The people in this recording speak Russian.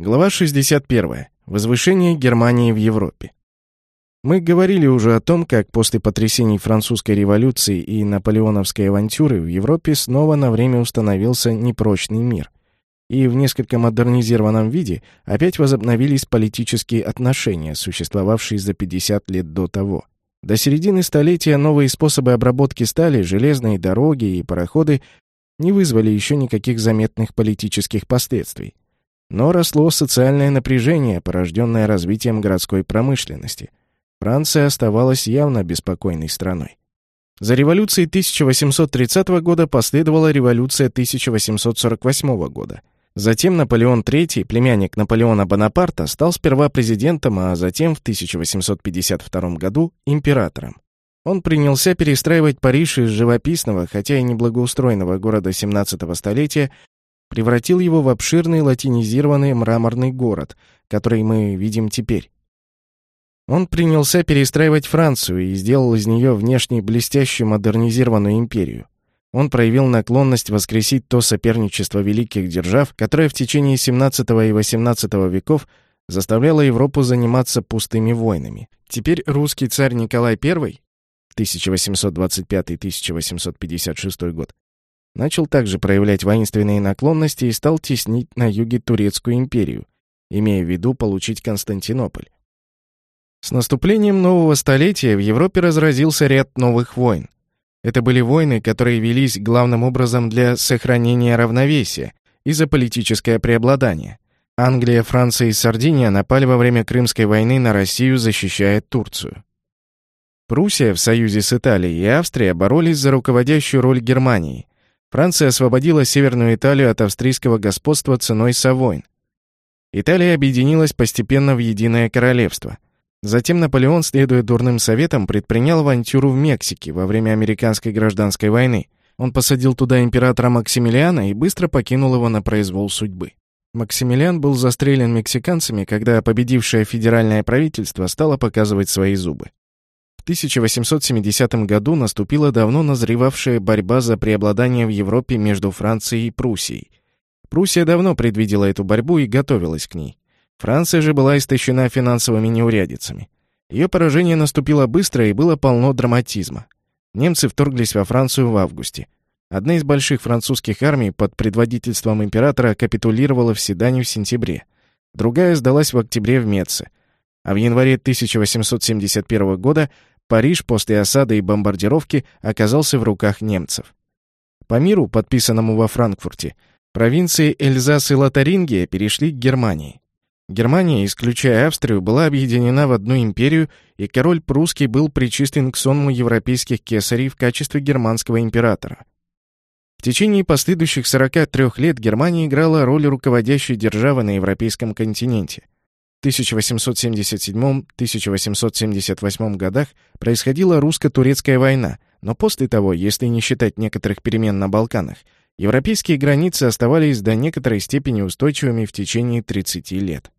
Глава 61. Возвышение Германии в Европе. Мы говорили уже о том, как после потрясений французской революции и наполеоновской авантюры в Европе снова на время установился непрочный мир. И в несколько модернизированном виде опять возобновились политические отношения, существовавшие за 50 лет до того. До середины столетия новые способы обработки стали, железные дороги и пароходы не вызвали еще никаких заметных политических последствий. Но росло социальное напряжение, порожденное развитием городской промышленности. Франция оставалась явно беспокойной страной. За революцией 1830 года последовала революция 1848 года. Затем Наполеон III, племянник Наполеона Бонапарта, стал сперва президентом, а затем в 1852 году императором. Он принялся перестраивать Париж из живописного, хотя и неблагоустроенного города 17 столетия превратил его в обширный латинизированный мраморный город, который мы видим теперь. Он принялся перестраивать Францию и сделал из нее внешне блестящую модернизированную империю. Он проявил наклонность воскресить то соперничество великих держав, которое в течение XVII и XVIII веков заставляло Европу заниматься пустыми войнами. Теперь русский царь Николай I 1825-1856 год начал также проявлять воинственные наклонности и стал теснить на юге Турецкую империю, имея в виду получить Константинополь. С наступлением нового столетия в Европе разразился ряд новых войн. Это были войны, которые велись главным образом для сохранения равновесия и за политическое преобладание. Англия, Франция и Сардиния напали во время Крымской войны на Россию, защищая Турцию. Пруссия в союзе с Италией и Австрией боролись за руководящую роль Германии, Франция освободила Северную Италию от австрийского господства ценой Савойн. Италия объединилась постепенно в единое королевство. Затем Наполеон, следуя дурным советам, предпринял авантюру в Мексике во время американской гражданской войны. Он посадил туда императора Максимилиана и быстро покинул его на произвол судьбы. Максимилиан был застрелен мексиканцами, когда победившее федеральное правительство стало показывать свои зубы. 1870 году наступила давно назревавшая борьба за преобладание в Европе между Францией и Пруссией. Пруссия давно предвидела эту борьбу и готовилась к ней. Франция же была истощена финансовыми неурядицами. Ее поражение наступило быстро и было полно драматизма. Немцы вторглись во Францию в августе. Одна из больших французских армий под предводительством императора капитулировала в Седане в сентябре. Другая сдалась в октябре в Меце. А в январе 1871 года Париж после осады и бомбардировки оказался в руках немцев. По миру, подписанному во Франкфурте, провинции Эльзас и Лотарингия перешли к Германии. Германия, исключая Австрию, была объединена в одну империю, и король прусский был причислен к сонму европейских кесарей в качестве германского императора. В течение последующих 43 лет Германия играла роль руководящей державы на европейском континенте – 1877-1878 годах происходила русско-турецкая война, но после того, если не считать некоторых перемен на Балканах, европейские границы оставались до некоторой степени устойчивыми в течение 30 лет.